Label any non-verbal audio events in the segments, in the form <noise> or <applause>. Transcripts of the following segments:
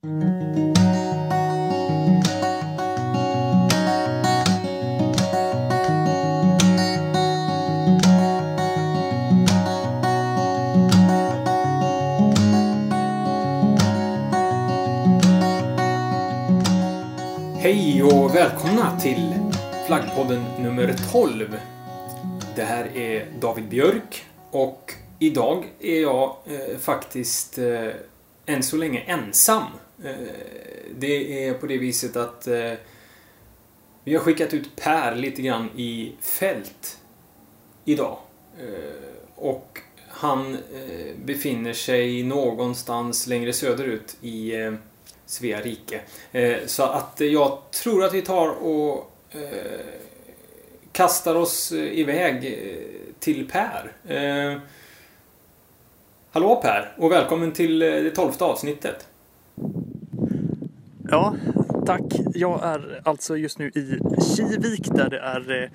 Hej och välkomna till Flaggpodden nummer 12. Det här är David Björk och idag är jag eh, faktiskt eh, än så länge ensam. Eh, det är på det viset att eh, vi har skickat ut Per lite grann i fält idag. Eh, och han befinner sig någonstans längre söderut i Svea rike. Så att jag tror att vi tar och kastar oss iväg till Per. Hallå Per och välkommen till det tolfte avsnittet. Ja, tack. Jag är alltså just nu i Kivik där det är eh,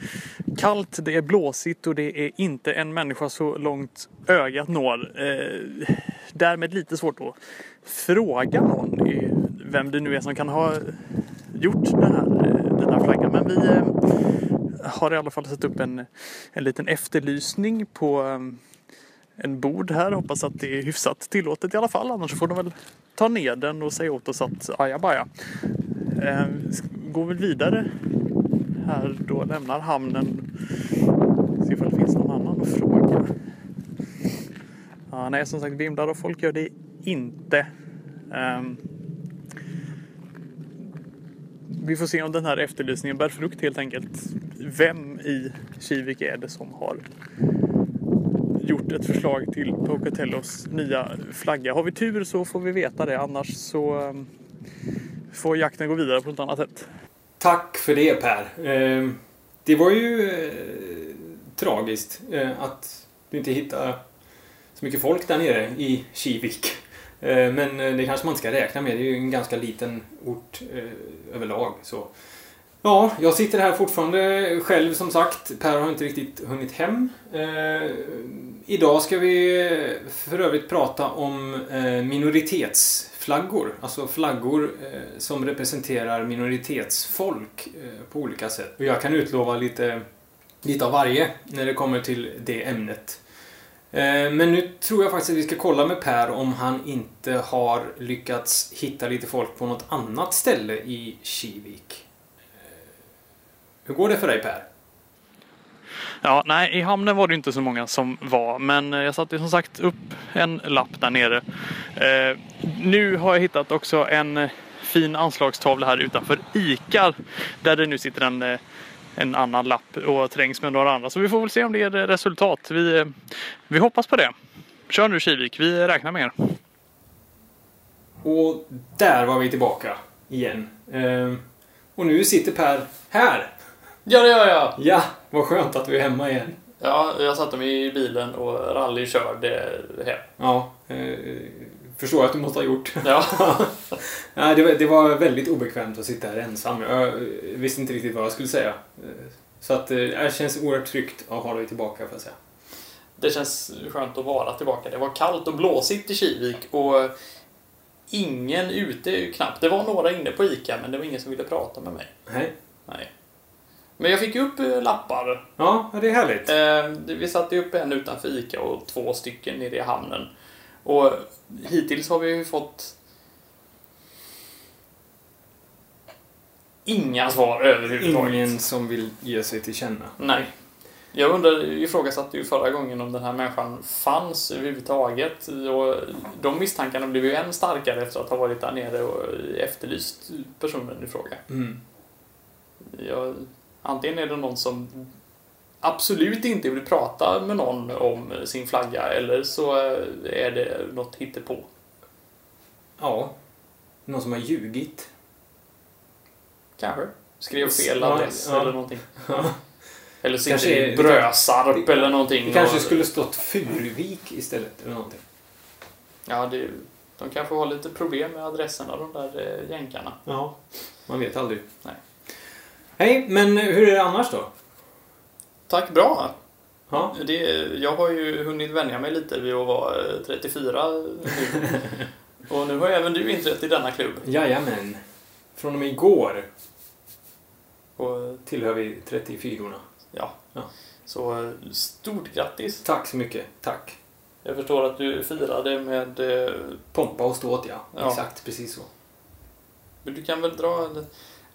kallt, det är blåsigt och det är inte en människa så långt ögat når. Eh, därmed lite svårt att fråga någon vem det nu är som kan ha gjort den här, eh, den här flaggan. Men vi har i alla fall satt upp en, en liten efterlysning på en bord här. Hoppas att det är hyfsat tillåtet i alla fall. Annars får de väl ta ner den och säga åt oss att ajabaja. Eh, går väl vidare här då, lämnar hamnen. Se ifall det finns någon annan att fråga. Ja, nej, som sagt, vimlar och folk gör det inte. Um, vi får se om den här efterlysningen bär frukt helt enkelt. Vem i Kivik är det som har gjort ett förslag till Pocatellos nya flagga? Har vi tur så får vi veta det, annars så ehm, får jakten gå vidare på något annat sätt. Tack för det Per. Ehm, det var ju eh, tragiskt eh, att du inte hittade så mycket folk där nere i Kivik. Eh, men det kanske man inte ska räkna med. Det är ju en ganska liten ort överlag. Så. Ja, jag sitter här fortfarande själv som sagt. Per har inte riktigt hunnit hem. Eh, idag ska vi för övrigt prata om eh, minoritetsflaggor. Alltså flaggor eh, som representerar minoritetsfolk eh, på olika sätt. Och jag kan utlova lite, lite av varje när det kommer till det ämnet. Eh, Men nu tror jag faktiskt att vi ska kolla med Per om han inte har lyckats hitta lite folk på något annat ställe i Kivik. Hur går det för dig Per? Ja, nej, i hamnen var det inte så många som var, men eh, jag satte som sagt upp en lapp där nere. Eh, nu har jag hittat också en eh, fin anslagstavla här utanför ICA där det nu sitter en, eh, en annan lapp och trängs med några andra. Så vi får väl se om det ger resultat. Vi, vi hoppas på det. Kör nu Kivik, vi räknar med er. Och där var vi tillbaka igen. Eh, Och nu sitter Per här. Ja, det gör jag. Ja, vad skönt att du är hemma igen. Ja, jag satte mig i bilen och rallykörde hem. Ja, eh, förstår att du måste ha gjort. Ja. <laughs> Nej, det, var, det var väldigt obekvämt att sitta här ensam. Jag eh, visste inte riktigt vad jag skulle säga. Eh, Så att eh, det känns oerhört tryggt att ha dig tillbaka, får jag säga. Det känns skönt att vara tillbaka. Det var kallt och blåsigt i Kivik och ingen ute knappt. Det var några inne på ICA, men det var ingen som ville prata med mig. Nej. Nej. Men jag fick ju upp eh, lappar. Ja, ja, det är härligt. Eh, Vi satte upp en utanför ICA och två stycken nere i hamnen. Och hittills har vi ju fått inga svar överhuvudtaget. Ingen som vill ge sig till känna. Nej. Jag undrar, ifrågasatte ju förra gången om den här människan fanns överhuvudtaget. Och de misstankarna blev ju än starkare efter att ha varit där nere och efterlyst personen i fråga. Mm. Jag, antingen är det någon som absolut inte vill prata med någon om sin flagga eller så är det något hittepå. Ja. Någon som har ljugit. Kanske. Skrev fel Ja, adress ja. eller någonting. Ja. Eller sitter Kanske i Brösarp eller någonting. Det kanske och- skulle stått Furuvik istället, eller någonting. Ja, det, de kanske har lite problem med adresserna, de där eh, jänkarna. Ja. Man vet aldrig. Nej. Hej, men hur är det annars då? Tack, bra! Ja. Det, jag har ju hunnit vänja mig lite vid att vara eh, 34 nu. <laughs> Och nu har även du inträtt i denna klubb. Jajamän. Från och med igår Och, tillhör vi 34orna. ja. Ja. Så eh, stort grattis! Tack så mycket. Tack. Jag förstår att du firade med... eh, Pompa och ståt, ja. Ja. Exakt, precis så. Men du kan väl dra.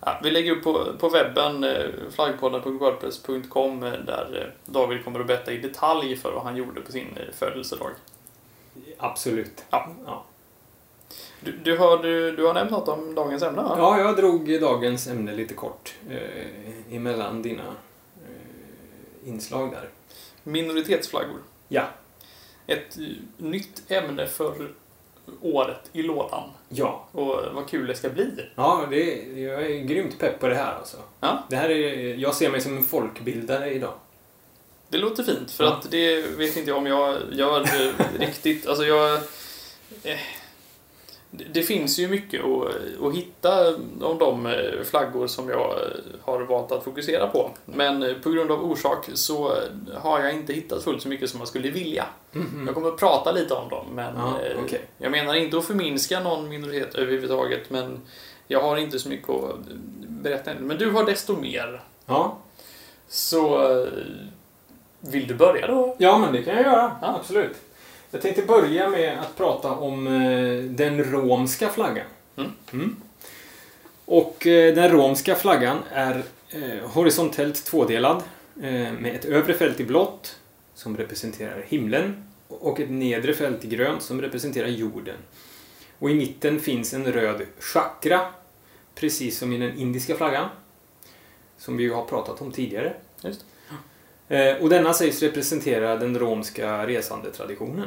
Ja, vi lägger upp på, på webben eh, flaggpodden.wordpress.com eh, där eh, David kommer att berätta i detalj för vad han gjorde på sin födelsedag. Absolut. Ja. Ja. Du, du, har, du, du har nämnt något om dagens ämne va? ja, jag drog dagens ämne lite kort eh, emellan dina eh, inslag där. Minoritetsflaggor. Ja. Ett nytt ämne för året i lådan. Ja. Och vad kul det ska bli. Ja, det, jag är grymt pepp på det här alltså. Ja. Det här är, jag ser mig som en folkbildare idag. Det låter fint, för Ja. att det vet inte jag om jag gör eh, <laughs> riktigt. Alltså jag... Det, finns ju mycket att, att hitta om de eh, flaggor som jag eh, har valt att fokusera på. Men eh, på grund av orsak så har jag inte hittat fullt så mycket som jag skulle vilja. Jag kommer att prata lite om dem, men Ja, okej. jag menar inte att förminska någon minoritet överhuvudtaget, men jag har inte så mycket att berätta än. Men du har desto mer. Ja. Så vill du börja då? ja, men det kan jag göra. Ja. Absolut. Jag tänkte börja med att prata om eh, den romska flaggan. Mm. Och eh, den romska flaggan är eh, horisontellt tvådelad med ett övre fält i blått som representerar himlen och ett nedre fält i grönt som representerar jorden. Och i mitten finns en röd chakra precis som i den indiska flaggan som vi ju har pratat om tidigare. Just Och denna sägs representera den romska resandetraditionen.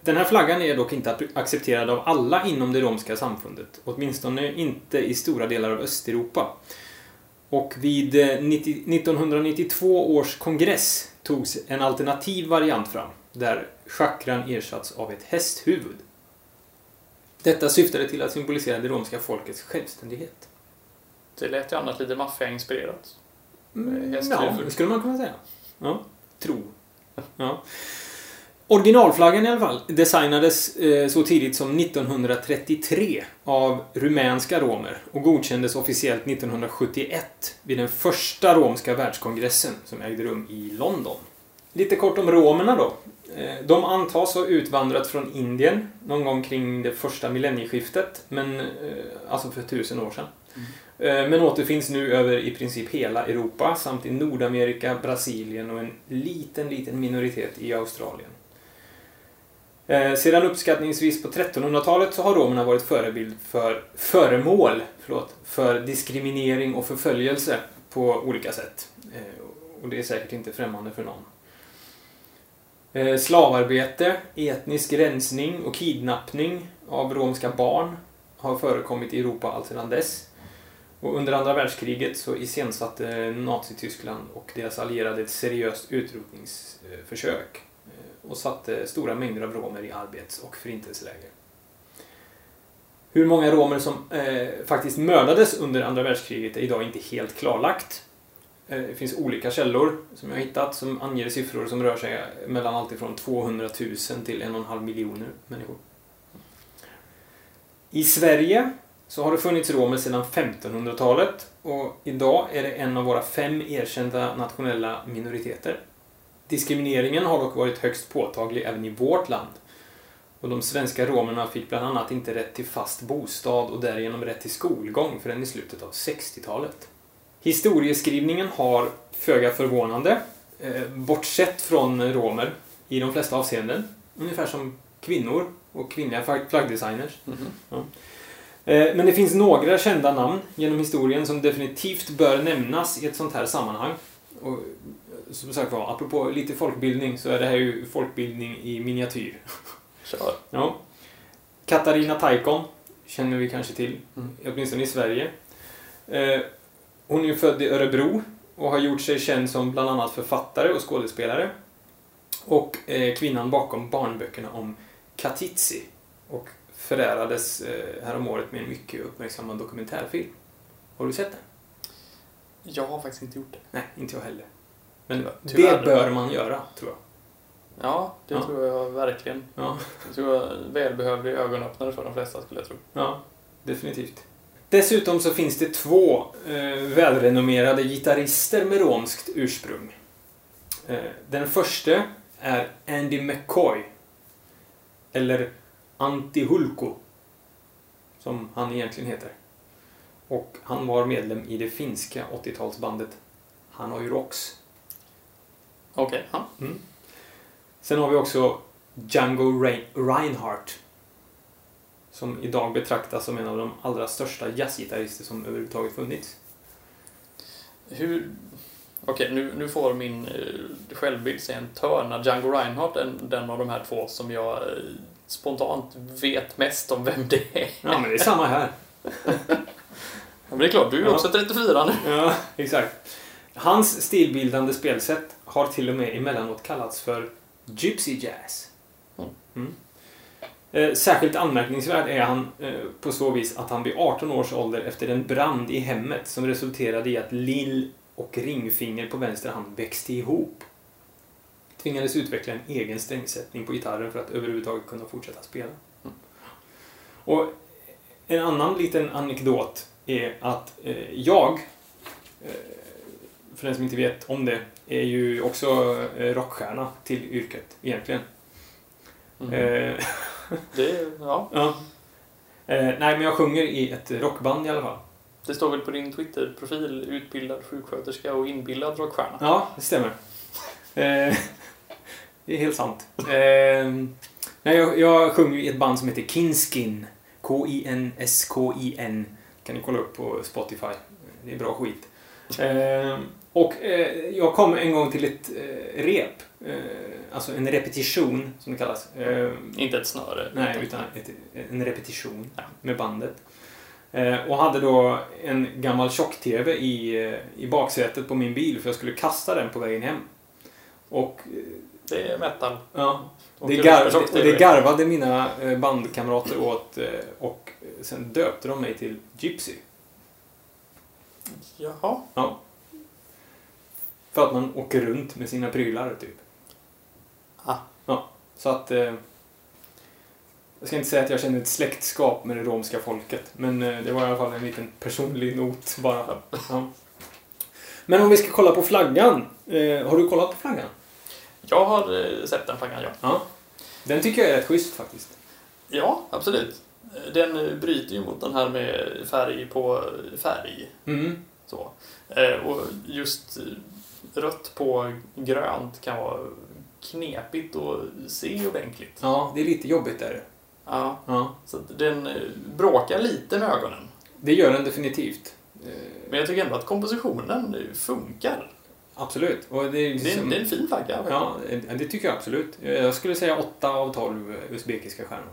Den här flaggan är dock inte accepterad av alla inom det romska samfundet, åtminstone inte i stora delar av Östeuropa. Och vid eh, 90 1992 års kongress togs en alternativ variant fram, där chakran ersatts av ett hästhuvud. Detta syftade till att symbolisera det romska folkets självständighet. Det lät ju annars lite maffiainspirerat. Mm. Ja, det skulle man kunna säga. Ja, tro. Ja. Originalflaggan i alla fall designades eh, så tidigt som 1933 av rumänska romer och godkändes officiellt 1971 vid den första romska världskongressen som ägde rum i London. Lite kort om romerna då. Eh, De antas ha utvandrat från Indien någon gång kring det första millennieskiftet, men, eh, alltså för tusen år sedan. Eh, Eh, men återfinns nu över i princip hela Europa samt i Nordamerika, Brasilien och en liten, liten minoritet i Australien. Eh, sedan uppskattningsvis på 1300-talet så har romerna varit förebild för föremål förlåt, för diskriminering och förföljelse på olika sätt. Eh, och det är säkert inte främmande för någon. Slavarbete, etnisk rensning och kidnappning av romska barn har förekommit i Europa alltsedan dess. Och under andra världskriget så iscensatte Nazityskland och deras allierade ett seriöst utrotningsförsök eh, och satte stora mängder av romer i arbets och förintelseläger. Hur många romer som eh, faktiskt mördades under andra världskriget är idag inte helt klarlagt. Eh, det finns olika källor som jag har hittat som anger siffror som rör sig mellan alltifrån 200 000 till 1,5 miljoner människor. I Sverige så har det funnits romer sedan 1500-talet och idag är det en av våra fem erkända nationella minoriteter. Diskrimineringen har dock varit högst påtaglig även i vårt land. Och de svenska romerna fick bland annat inte rätt till fast bostad och därigenom rätt till skolgång förrän i slutet av 60-talet. Historieskrivningen har, föga förvånande, eh, bortsett från romer i de flesta avseenden, ungefär som kvinnor och kvinnliga flagg- flaggdesigners. Mhm. Eh, Men det finns några kända namn genom historien som definitivt bör nämnas i ett sånt här sammanhang. Och eh, som sagt var, apropå lite folkbildning så är det här ju folkbildning i miniatyr. Kör. <laughs> Ja. Katarina Taikon känner vi kanske till, Mm. åtminstone i Sverige. Eh, Hon är ju född i Örebro och har gjort sig känd som bland annat författare och skådespelare. Och eh, kvinnan bakom barnböckerna om Katitzi och förärades eh, häromåret med en mycket uppmärksammad dokumentärfilm. Har du sett den? Jag har faktiskt inte gjort det. Nej, inte jag heller. Men Tyvärr. det bör man göra, tror jag. Ja, det Ja. tror jag verkligen. Ja, Jag tror jag välbehövlig ögonöppnare för de flesta skulle jag tro. ja definitivt. Dessutom så finns det två eh, välrenommerade gitarrister med romskt ursprung. Eh, den första är Andy McCoy. Eller Antti Hulko. Som han egentligen heter. Och han var medlem i det finska 80-talsbandet Hanoi Rocks. Okej, ja. Sen har vi också Django Rein- Reinhardt. Som idag betraktas som en av de allra största jazzgitarrister som överhuvudtaget funnits. Hur... Okej, nu, nu får min eh, självbild sig en törn. Django Reinhardt är den av de här två som jag eh, spontant vet mest om vem det är. Ja, men det är samma här. Ja, men det är klart, du är Ja. också 34 nu. Ja, exakt. Hans stilbildande spelsätt har till och med emellanåt kallats för Gypsy Jazz. Mm. Mm. Eh, Särskilt anmärkningsvärd är han eh, på så vis att han vid 18 års ålder efter en brand i hemmet som resulterade i att lill och ringfinger på vänster hand växte ihop tvingades utveckla en egen strängsättning på gitarren för att överhuvudtaget kunna fortsätta spela. Och en annan liten anekdot är att eh, jag, eh, för den som inte vet om det, är ju också eh, rockstjärna till yrket egentligen. Mm. Eh, <laughs> Det, ja, ja. eh, nej, men jag sjunger i ett rockband i alla fall. det står väl på din Twitter-profil, utbildad sjuksköterska och inbillad rockstjärna. Ja, det stämmer. Eh, det är helt sant. Eh, nej, jag, jag sjunger i ett band som heter Kinskin. K-I-N-S-K-I-N. kan ni kolla upp på Spotify. Det är bra skit. Eh, och eh, jag kom en gång till ett eh, rep. Eh, alltså en repetition, som det kallas. Eh, Inte ett snöre. Nej, utan ett, en repetition med bandet. Eh, och hade då en gammal tjock-TV i, eh, i baksätet på min bil för jag skulle kasta den på vägen hem. Och, eh, Det är metal. ja, Och det, är tjockt och det garvade mina eh, bandkamrater åt eh, och sen döpte de mig till Gypsy. Jaha. Ja. För att man åker runt med sina prylar, typ. Ah. Ja, så att... Eh, jag ska inte säga att jag känner ett släktskap med det romska folket, men eh, det var i alla fall en liten personlig not bara. Ja. Men om vi ska kolla på flaggan. Eh, har du kollat på flaggan? Jag har eh, sett den flaggan, ja. Ja. Den tycker jag är rätt schysst faktiskt. Ja, absolut. Den eh, bryter ju mot den här med färg på färg. Mm. Så. Eh, Och just eh, rött på grönt kan vara knepigt att se ordentligt. Ja, det är lite jobbigt där. Ja, Ja. så den eh, bråkar lite med ögonen. Det gör den definitivt. Eh, Men jag tycker ändå att kompositionen eh, funkar. Absolut. Och det, är Det är, liksom- det är en fin flagga. Ja, det tycker jag absolut. Jag skulle säga 8 av 12 usbekiska stjärnor.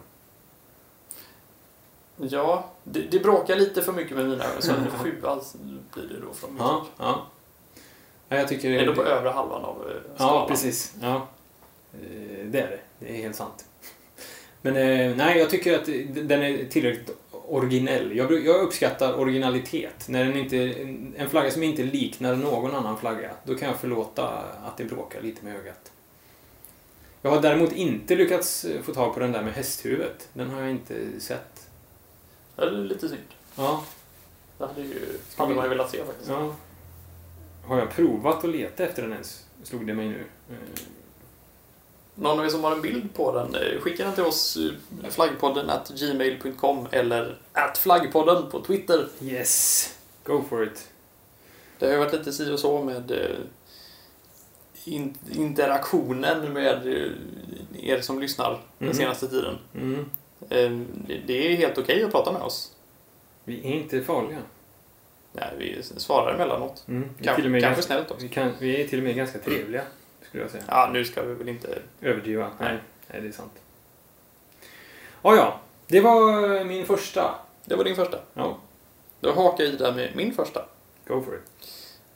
Ja, det, det bråkar lite för mycket med mina ögon. Så <laughs> en sjua blir det då från min Ja, ja. ja jag tycker det Ändå på övre halvan av eh, Ja, skalan. precis. Ja. Eh, Det är det. Det är helt sant. <laughs> Men eh, nej, jag tycker att den är tillräckligt originell. Jag, jag uppskattar originalitet. När den inte, en flagga som inte liknar någon annan flagga, då kan jag förlåta att det bråkar lite med ögat. Jag har däremot inte lyckats få tag på den där med hästhuvudet. Den har jag inte sett. Det är lite synd. Ja, Det hade, ju, hade man ju velat se faktiskt. ja. Har jag provat att leta efter den ens? Slog det mig nu. Någon av er som har en bild på den, eh, skicka den till oss eh, flaggpodden at gmail.com eller at flaggpodden på Twitter. Yes! Go for it. Det har ju varit lite si och så med eh, in, interaktionen med er som lyssnar den Mhm. senaste tiden. Mm. Det- är helt okej att prata med oss. Vi är inte farliga. Nej, vi svarar emellanåt. Mm. Kanske ganska, snällt också. vi, kan, vi är till och med ganska trevliga, skulle jag säga. Ja, nu ska vi väl inte... Överdriva. Nej. Nej. Nej, det är sant. Ja, ja. Det var min första. Det var din första. Ja, Då hakar jag i där med min första. go for it.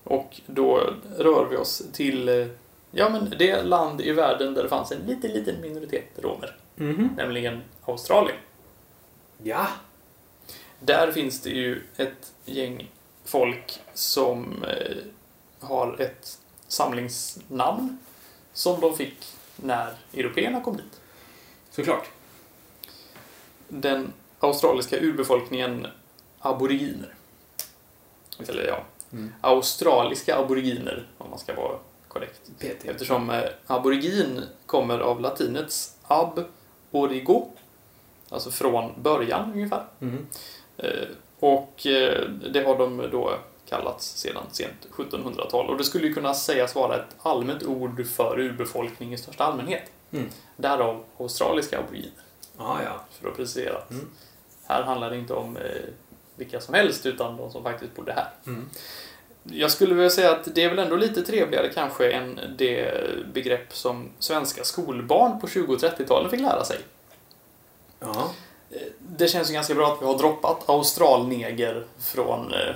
Och då rör vi oss till eh, ja, men det land i världen där det fanns en liten, liten minoritet romer. Mhm. Nämligen Australien. Ja. Där finns det ju ett gäng folk som eh, har ett samlingsnamn som de fick när européerna kom dit. Såklart. Den australiska urbefolkningen aboriginer. Eller ja, Mm. australiska aboriginer om man ska vara korrekt. PT. Eftersom eh, aborigin kommer av latinets ab origo, alltså från början ungefär. Mm. Eh, Och eh, det har de då kallats sedan sent 1700-tal. Och det skulle ju kunna sägas vara ett allmänt ord för urbefolkning i största allmänhet. Mm. Därav australiska aboriginer, Ja, ja. för att precisera. Mm. Här handlar det inte om eh, vilka som helst, utan de som faktiskt bodde här. Mm. Jag skulle vilja säga att det är väl ändå lite trevligare kanske än det begrepp som svenska skolbarn på 20 och 30-talen fick lära sig. Ja. Det känns ju ganska bra att vi har droppat australneger från eh,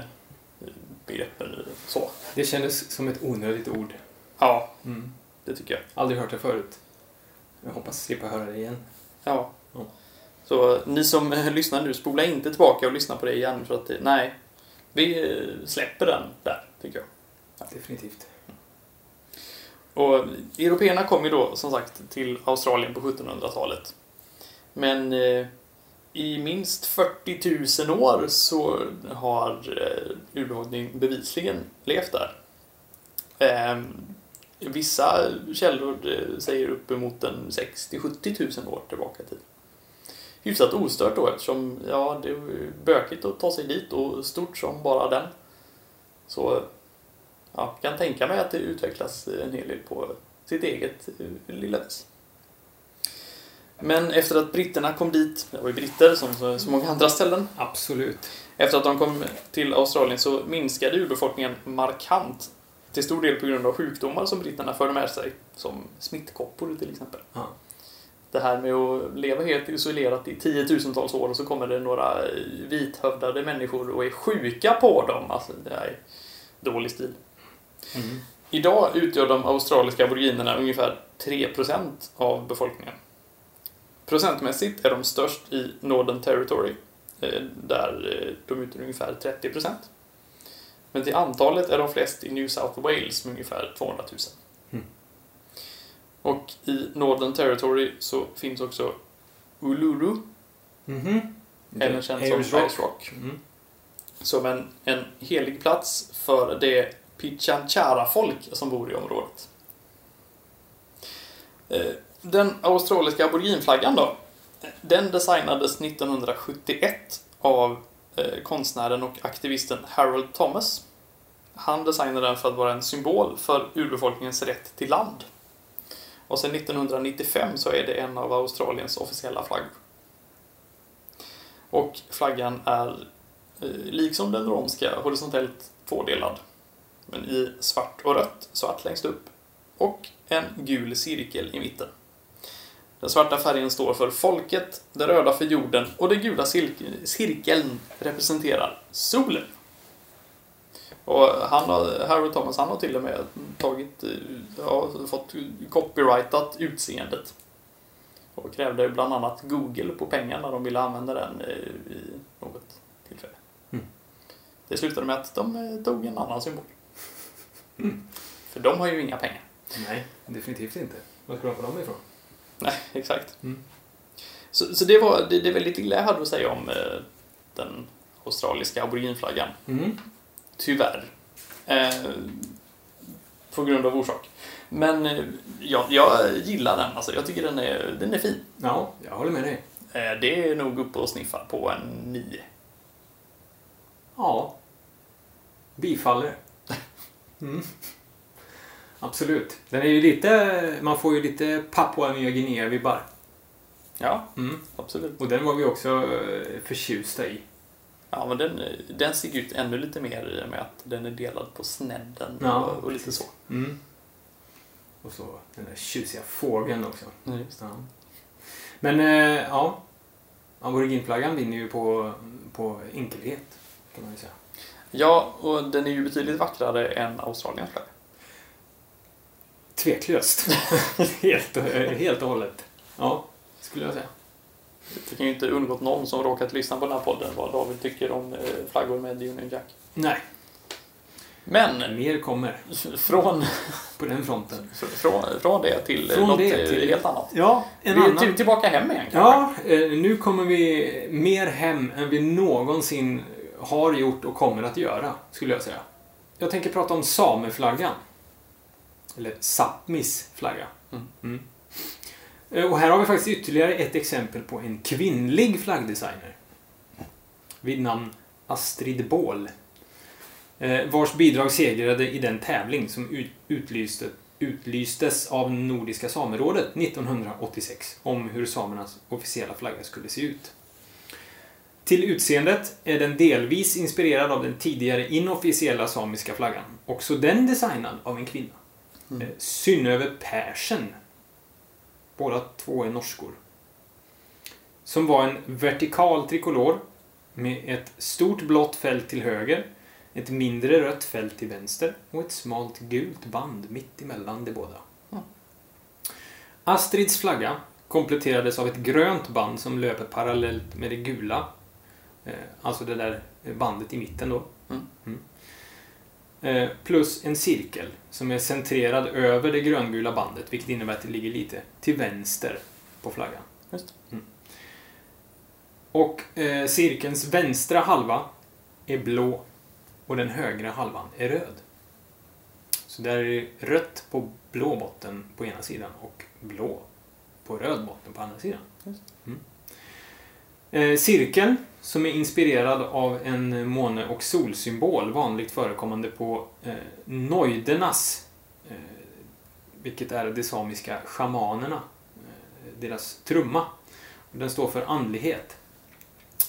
begreppen så. Det kändes som ett onödigt ord. Ja, Mm. det tycker jag. Aldrig hört det förut. Jag hoppas slippa höra det igen. Ja. Ja. Så ni som <laughs> lyssnar nu, spola inte tillbaka och lyssna på det igen för att det, nej, vi eh, släpper den där, tycker jag. Definitivt. Och européerna kom ju då som sagt till Australien på 1700-talet. Men eh, i minst 40 000 år så har eh, urbefolkningen bevisligen levt där. Ehm, vissa källor eh, säger uppemot en 60-70 000 år tillbaka i tiden. Hyfsat ostört då eftersom ja, det är bökigt att ta sig dit och stort som bara den. Så ja, kan tänka mig att det utvecklas en hel del på sitt eget eh, lilla vis. Men efter att britterna kom dit, det var ju britter som så så många andra ställen, Absolut. efter att de kom till Australien så minskade urbefolkningen markant. Till stor del på grund av sjukdomar som britterna förde med sig, som smittkoppor till exempel. Ja. Det här med att leva helt isolerat i tiotusentals år och så kommer det några vithövdade människor och är sjuka på dem. Alltså, det är dålig stil. Mm. Idag utgör de australiska aboriginerna ungefär 3% av befolkningen. Procentmässigt är de störst i Northern Territory, eh, där eh, de utgör ungefär 30%. Men till antalet är de flest i New South Wales med ungefär 200 000. Mm. Och i Northern Territory så finns också Uluru, Mhm. även känd som Ice Rock. Rock, Mm. som en, en helig plats för det Pichanchara-folk som bor i området. Den australiska aboriginflaggan då, den designades 1971 av eh, konstnären och aktivisten Harold Thomas. Han designade den för att vara en symbol för urbefolkningens rätt till land. Och sedan 1995 så är det en av Australiens officiella flaggor. Och flaggan är eh, liksom den romska horisontellt tvådelad. Men i svart och rött, svart längst upp och en gul cirkel i mitten. Den svarta färgen står för folket, det röda för jorden och den gula cir- cirkeln representerar solen. Och han har, Harold Thomas han har till och med tagit, eh, ja, fått copyrightat utseendet. Och krävde bland annat Google på pengar när de ville använda den eh, i något tillfälle. Mm. Det slutade med att de eh, tog en annan symbol. Mm. För de har ju inga pengar. Nej, definitivt inte. Var ska de få dem ifrån? Nej, <laughs> exakt. Mm. Så, så det, var, det, det är väldigt illa jag hade att säga om eh, den australiska aboriginflaggan. Mm. Tyvärr. Eh, på grund av orsak. Men eh, ja, jag gillar den. Alltså, jag tycker den är, den är fin. Ja, jag håller med dig. Eh, det är nog uppe och sniffar på en 9. Ja. Bifaller. Mm. Absolut. Den är ju lite... Man får ju lite Papua Nya Guinea-vibbar. Ja, Mm. absolut. Och den var vi också eh, förtjusta i. Ja, men den, den sticker ut ännu lite mer i och med att den är delad på snedden Ja, och, och lite så. Mm. Och så den där tjusiga fågeln också. Det. Ja. Men eh, ja, aboriginflaggan vinner ju på, på enkelhet. Kan man ju säga. Ja, och den är ju betydligt vackrare än Australiens flagga. Tveklöst. <laughs> helt, och- helt och hållet. Ja, skulle jag säga. Det kan ju inte undgått någon som råkat lyssna på den här podden vad David tycker om eh, flaggor med Union Jack. Nej. Men Mer kommer från, på den fronten. <laughs> från, från det till Från något det till- helt annat. Ja, en vi är annan... till, tillbaka hem igen kanske? Ja, eh, nu kommer vi mer hem än vi någonsin har gjort och kommer att göra, skulle jag säga. Jag tänker prata om sameflaggan. Eller Sápmis flagga. Mm. Eh, Och här har vi faktiskt ytterligare ett exempel på en kvinnlig flaggdesigner. Vid namn Astrid Bål. Eh, Vars bidrag segrade i den tävling som ut- utlyste, utlystes av Nordiska samerådet 1986 om hur samernas officiella flagga skulle se ut. Till utseendet är den delvis inspirerad av den tidigare inofficiella samiska flaggan. Också den designad av en kvinna. Mm. Eh, Synnöve Persson. Båda två är norskor. Som var en vertikal trikolor med ett stort blått fält till höger, ett mindre rött fält till vänster och ett smalt gult band mitt emellan de båda. Mm. Astrids flagga kompletterades av ett grönt band som löper parallellt med det gula. Eh, Alltså det där bandet i mitten då. Mm. Eh, Plus en cirkel som är centrerad över det gröngula bandet, vilket innebär att det ligger lite till vänster på flaggan. Mm. Och eh, cirkelns vänstra halva är blå och den högra halvan är röd. Så där är det rött på blå botten på ena sidan och blå på röd botten på andra sidan. Mm. Eh, cirkeln, som är inspirerad av en måne och solsymbol, vanligt förekommande på eh, Noidernas, eh, vilket är de samiska shamanerna, eh, deras trumma. Den står för andlighet.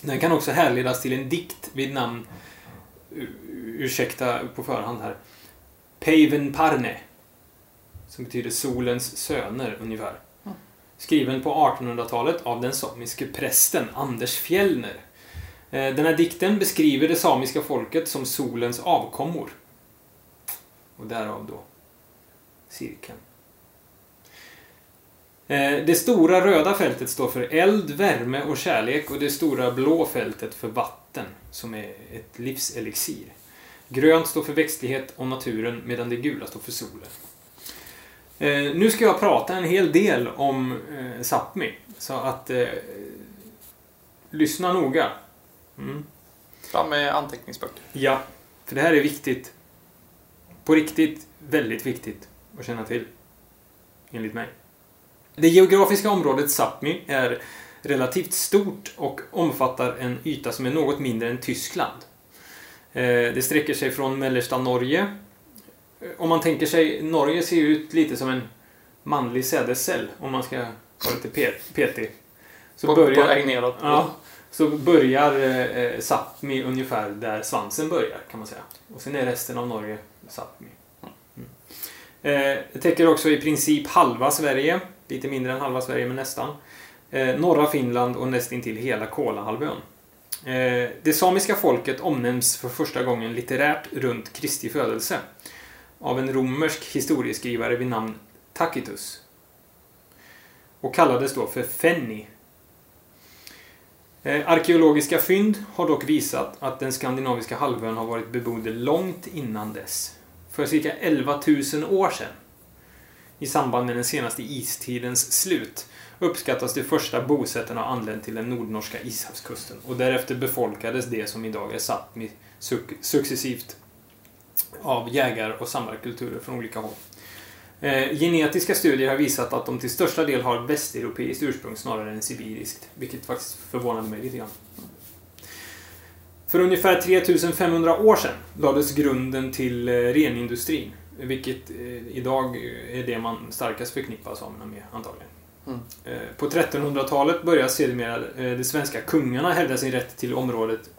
Den kan också härledas till en dikt vid namn, ursäkta på förhand här, Peiven Parne, som betyder solens söner ungefär. Mm. Skriven på 1800-talet av den samiske prästen Anders Fjellner. Eh, den här dikten beskriver det samiska folket som solens avkommor. Och därav då cirkeln. Eh, det stora röda fältet står för eld, värme och kärlek och det stora blå fältet för vatten, som är ett livselixir. Grönt står för växtlighet och naturen medan det gula står för solen. Eh, nu ska jag prata en hel del om Sápmi, så att eh, lyssna noga. Mm. Fram med anteckningsböcker. Ja, för det här är viktigt. På riktigt väldigt viktigt att känna till. Enligt mig. Det geografiska området Sápmi är relativt stort och omfattar en yta som är något mindre än Tyskland. Eh, Det sträcker sig från mellersta Norge. Eh, Om man tänker sig, Norge ser ju ut lite som en manlig sädescell, om man ska vara lite pe- petig. Så på, börjar... på väg neråt. Ja, så börjar eh, Sápmi ungefär där svansen börjar kan man säga. Och sen är resten av Norge Sápmi. Mm. Eh, det täcker också i princip halva Sverige, lite mindre än halva Sverige men nästan. Eh, norra Finland och nästintill hela Kolahalvön. Eh, det samiska folket omnämns för första gången litterärt runt Kristi födelse av en romersk historieskrivare vid namn Tacitus. Och kallades då för Fenni Eh, arkeologiska fynd har dock visat att den skandinaviska halvön har varit bebodd långt innan dess. För cirka 11 000 år sedan, i samband med den senaste istidens slut, uppskattas de första bosättarna ha anlänt till den nordnorska ishavskusten och därefter befolkades det som idag är Sápmi successivt av jägar och samlarkulturer från olika håll. Eh, genetiska studier har visat att de till största del har västeuropeiskt ursprung snarare än sibiriskt, vilket faktiskt förvånade mig lite grann. För ungefär 3500 år sedan lades grunden till eh, renindustrin, vilket eh, idag är det man starkast förknippar samerna med antagligen. Mm. Eh, På 1300-talet började sedermera de svenska kungarna hävda sin rätt till, området,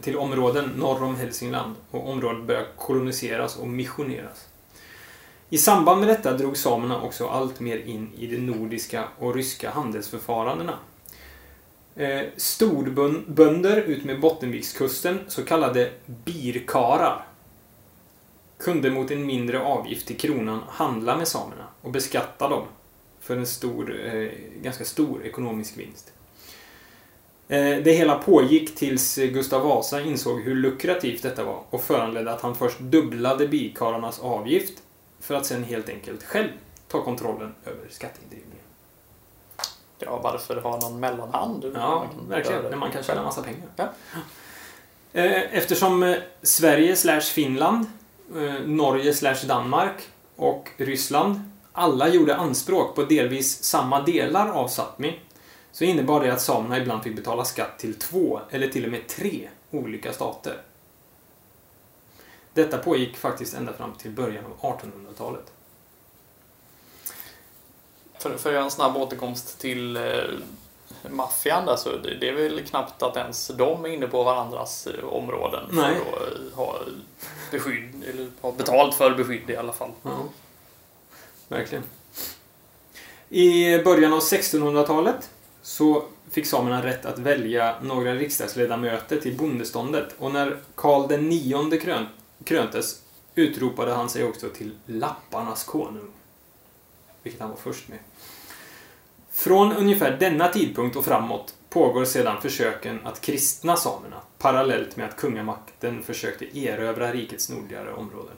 till områden norr om Hälsingland och området började koloniseras och missioneras. I samband med detta drog samerna också allt mer in i de nordiska och ryska handelsförfarandena. Eh, storbönder ut med Bottenvikskusten, så kallade birkarar, kunde mot en mindre avgift till kronan handla med samerna och beskatta dem för en stor, eh, ganska stor ekonomisk vinst. Eh, det hela pågick tills Gustav Vasa insåg hur lukrativt detta var och föranledde att han först dubblade bikararnas avgift för att sen helt enkelt själv ta kontrollen över skatteindrivningen. Ja, varför ha någon mellanhand? Ja, verkligen. När man kan tjäna massa pengar. Ja. Eh, Eftersom eh, Sverige slash Finland, eh, Norge slash Danmark och Ryssland alla gjorde anspråk på delvis samma delar av Sápmi så innebar det att samerna ibland fick betala skatt till två eller till och med tre olika stater. Detta pågick faktiskt ända fram till början av 1800-talet. För, för att göra en snabb återkomst till eh, maffian där, så det, det är väl knappt att ens de är inne på varandras eh, områden Nej. för att eh, ha beskydd, eller ha betalt för beskydd i alla fall. Ja, verkligen. I början av 1600-talet så fick samerna rätt att välja några riksdagsledamöter till bondeståndet och när Karl den nionde krön, kröntes utropade han sig också till lapparnas konung. Vilket han var först med. Från ungefär denna tidpunkt och framåt pågår sedan försöken att kristna samerna parallellt med att kungamakten försökte erövra rikets nordligare områden.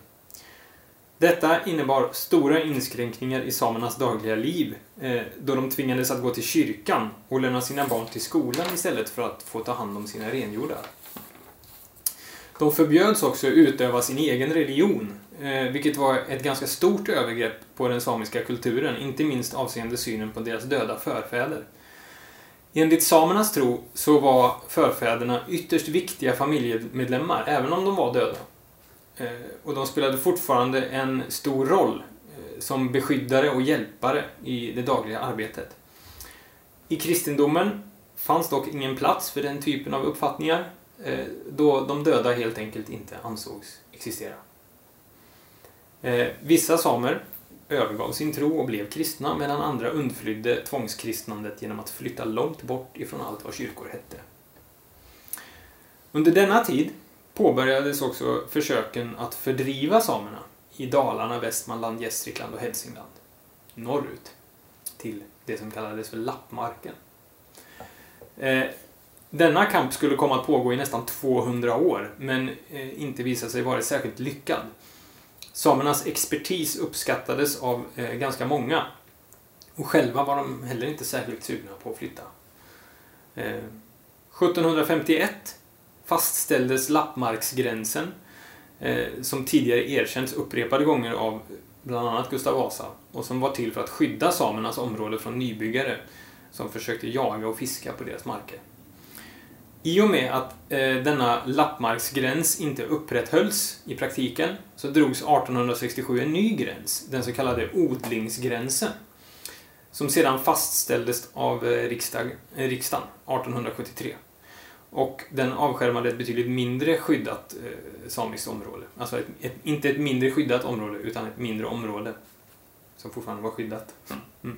Detta innebar stora inskränkningar i samernas dagliga liv eh, då de tvingades att gå till kyrkan och lämna sina barn till skolan istället för att få ta hand om sina renjordar. De förbjöds också utöva sin egen religion, eh, vilket var ett ganska stort övergrepp på den samiska kulturen, inte minst avseende synen på deras döda förfäder. Enligt samernas tro så var förfäderna ytterst viktiga familjemedlemmar, även om de var döda. Eh, och de spelade fortfarande en stor roll eh, som beskyddare och hjälpare i det dagliga arbetet. I kristendomen fanns dock ingen plats för den typen av uppfattningar Eh, då de döda helt enkelt inte ansågs existera. Eh, vissa samer övergav sin tro och blev kristna medan andra undflydde tvångskristnandet genom att flytta långt bort ifrån allt vad kyrkor hette. Under denna tid påbörjades också försöken att fördriva samerna i Dalarna, Västmanland, Gästrikland och Hälsingland norrut till det som kallades för Lappmarken. Eh, denna kamp skulle komma att pågå i nästan 200 år men eh, inte visa sig vara särskilt lyckad. Samernas expertis uppskattades av eh, ganska många och själva var de heller inte särskilt sugna på att flytta. Eh, 1751 fastställdes lappmarksgränsen eh, som tidigare erkänts upprepade gånger av bland annat Gustav Vasa och som var till för att skydda samernas område från nybyggare som försökte jaga och fiska på deras marker. I och med att eh, denna lappmarksgräns inte upprätthölls i praktiken så drogs 1867 en ny gräns, den så kallade odlingsgränsen, som sedan fastställdes av eh, riksdag, eh, riksdagen 1873. Och den avskärmade ett betydligt mindre skyddat eh, samiskt område. Alltså ett, ett, inte ett mindre skyddat område, utan ett mindre område. Som fortfarande var skyddat. Mm.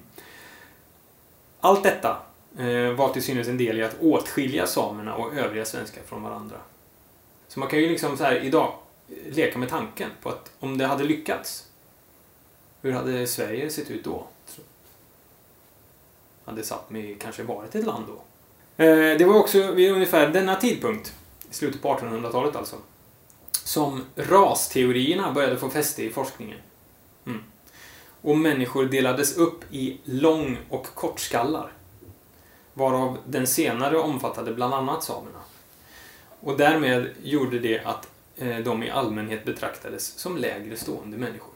Allt detta Eh, var till synes en del i att åtskilja samerna och övriga svenskar från varandra. Så man kan ju liksom så här idag eh, leka med tanken på att om det hade lyckats, hur hade Sverige sett ut då? Hade Sápmi kanske varit ett land då? Eh, Det var också vid ungefär denna tidpunkt, i slutet på 1800-talet alltså, som rasteorierna började få fäste i forskningen. Mm. Och människor delades upp i lång och kortskallar. Varav den senare omfattade bland annat samerna. Och därmed gjorde det att eh, de i allmänhet betraktades som lägre stående människor.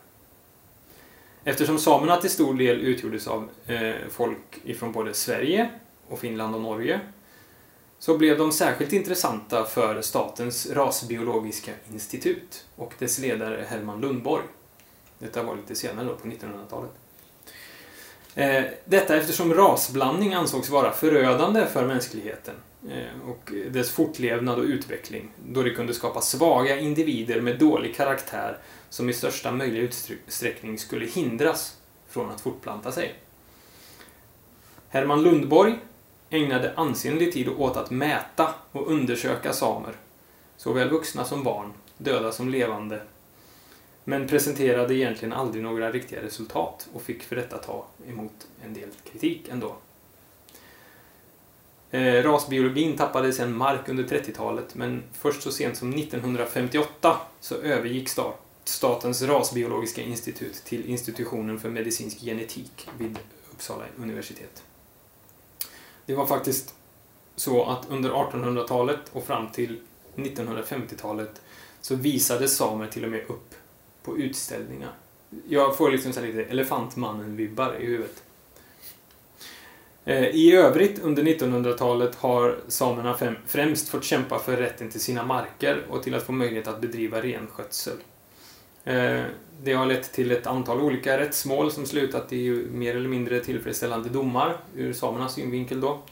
Eftersom samerna till stor del utgjordes av eh, folk ifrån både Sverige och Finland och Norge så blev de särskilt intressanta för Statens rasbiologiska institut och dess ledare Herman Lundborg. Detta var lite senare då, på 1900-talet. Eh, detta eftersom rasblandning ansågs vara förödande för mänskligheten eh, och dess fortlevnad och utveckling då det kunde skapa svaga individer med dålig karaktär som i största möjliga utsträckning skulle hindras från att fortplanta sig. Herman Lundborg ägnade ansenlig tid åt att mäta och undersöka samer, såväl vuxna som barn, döda som levande, men presenterade egentligen aldrig några riktiga resultat och fick för detta ta emot en del kritik ändå. Eh, rasbiologin tappade sedan mark under 30-talet men först så sent som 1958 så övergick Statens rasbiologiska institut till institutionen för medicinsk genetik vid Uppsala universitet. Det var faktiskt så att under 1800-talet och fram till 1950-talet så visade samer till och med upp på utställningar. Jag får liksom så här lite Elefantmannen-vibbar i huvudet. Eh, I övrigt under 1900-talet har samerna främst fått kämpa för rätten till sina marker och till att få möjlighet att bedriva renskötsel. Eh, det har lett till ett antal olika rättsmål som slutat i mer eller mindre tillfredsställande domar ur samernas synvinkel då.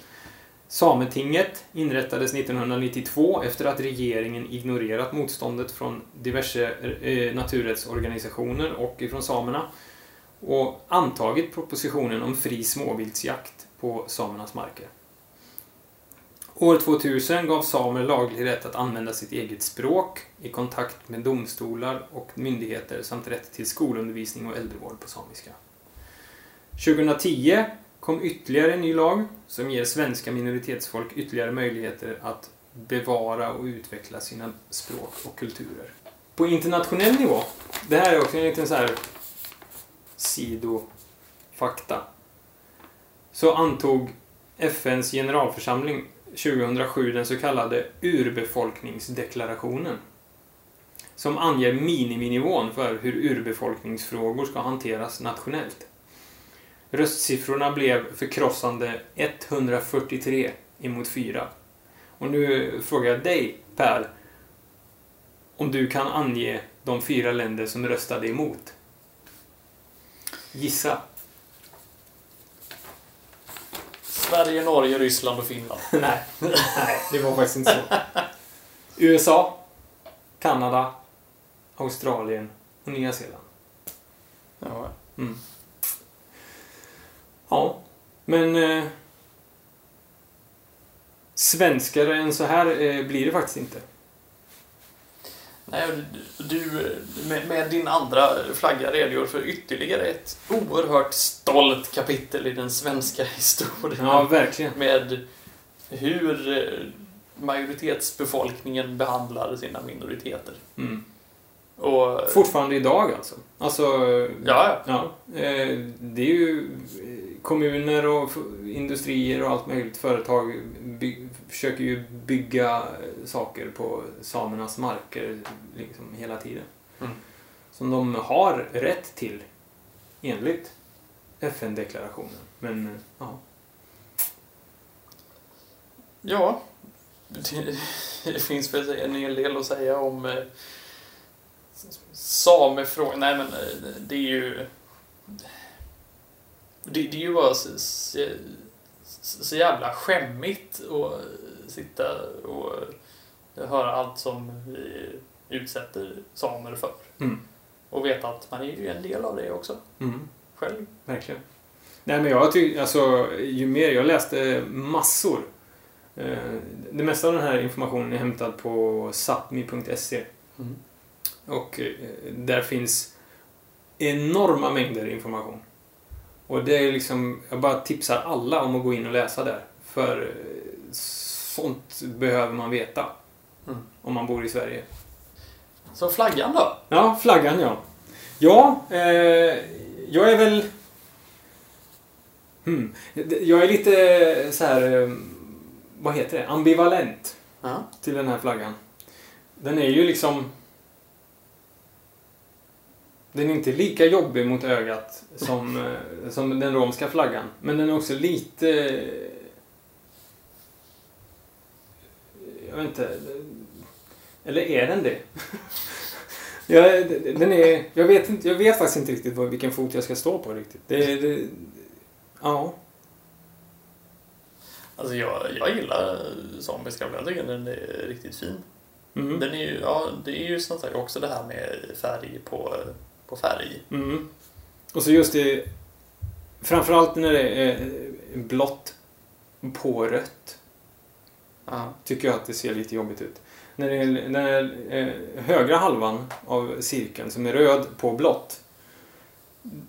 Sametinget inrättades 1992 efter att regeringen ignorerat motståndet från diverse eh, naturrättsorganisationer och ifrån samerna och antagit propositionen om fri småviltsjakt på samernas marker. År 2000 gav samer laglig rätt att använda sitt eget språk i kontakt med domstolar och myndigheter samt rätt till skolundervisning och äldrevård på samiska. 2010 kom ytterligare en ny lag som ger svenska minoritetsfolk ytterligare möjligheter att bevara och utveckla sina språk och kulturer. På internationell nivå, det här är också en liten så här sidofakta, så antog FNs generalförsamling 2007 den så kallade urbefolkningsdeklarationen som anger miniminivån för hur urbefolkningsfrågor ska hanteras nationellt. Röstsiffrorna blev förkrossande 143 emot 4. Och nu frågar jag dig, Per, om du kan ange de fyra länder som röstade emot. Gissa. Sverige, Norge, Ryssland och Finland. <laughs> Nej, nej, det var faktiskt inte så. USA, Kanada, Australien och Nya Zeeland. Ja. Mm. Ja, men... Eh, svenskare än så här eh, blir det faktiskt inte. Nej, du med, med din andra flagga redogör för ytterligare ett oerhört stolt kapitel i den svenska historien. Ja, verkligen. Med hur eh, majoritetsbefolkningen behandlar sina minoriteter. Mm. Och, Fortfarande idag alltså. Alltså... ja, Ja, eh, det är ju eh, kommuner och industrier och allt möjligt företag by- försöker ju bygga eh, saker på samernas marker liksom hela tiden. Mm. Som de har rätt till enligt FN-deklarationen. Men eh, ja, ja. Det, <laughs> det finns väl en hel del att säga om eh, samefrågan. Nej, men det är ju... Det, det är ju bara så, så, så jävla skämmigt att sitta och höra allt som vi utsätter samer för. Mm. Och veta att man är ju en del av det också, mm, själv. verkligen. Nej men jag tycker, alltså ju mer, jag läste massor. Eh, Det mesta av den här informationen är hämtad på sapmi.se. Mm. Och eh, där finns enorma mängder information. Och det är liksom, jag bara tipsar alla om att gå in och läsa där. För eh, sånt behöver man veta. Mm. Om man bor i Sverige. Så flaggan då? Ja, flaggan ja. Ja, eh, jag är väl... Hmm. Jag är lite så här... eh, Vad heter det? Ambivalent Ja. till den här flaggan. Den är ju liksom... Den är inte lika jobbig mot ögat som, eh, som den romska flaggan. Men den är också lite... Jag vet inte. Eller är den det? <laughs> jag, den är, jag, vet inte, jag vet faktiskt inte riktigt vad- vilken fot jag ska stå på riktigt. Det, det, ja. Alltså jag, jag gillar samiska flaggan. Jag tycker den är riktigt fin. Mm. Den är ju, ja, det är ju som sagt också det här med färg på, på färg. Mm. Och så just det, framförallt när det är blått på rött, Ja. tycker jag att det ser lite jobbigt ut. När det är den är, eh, högra halvan av cirkeln som är röd på blått,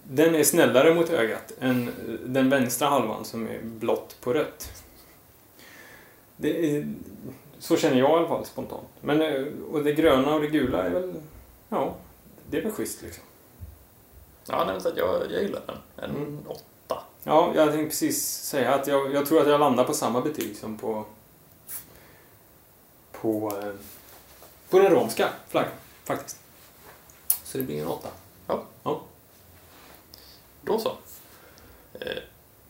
den är snällare mot ögat än den vänstra halvan som är blått på rött. Är, så känner jag i alla fall spontant. Men, eh, och det gröna och det gula är väl... Ja, det är väl schysst liksom. Ja, nej, så att jag, jag gillar den. En Mm. åtta. Ja, jag tänkte precis säga att jag, jag tror att jag landar på samma betyg som på... På, eh, på den romska flaggan, faktiskt. Så det blir en åtta. Då så. Eh,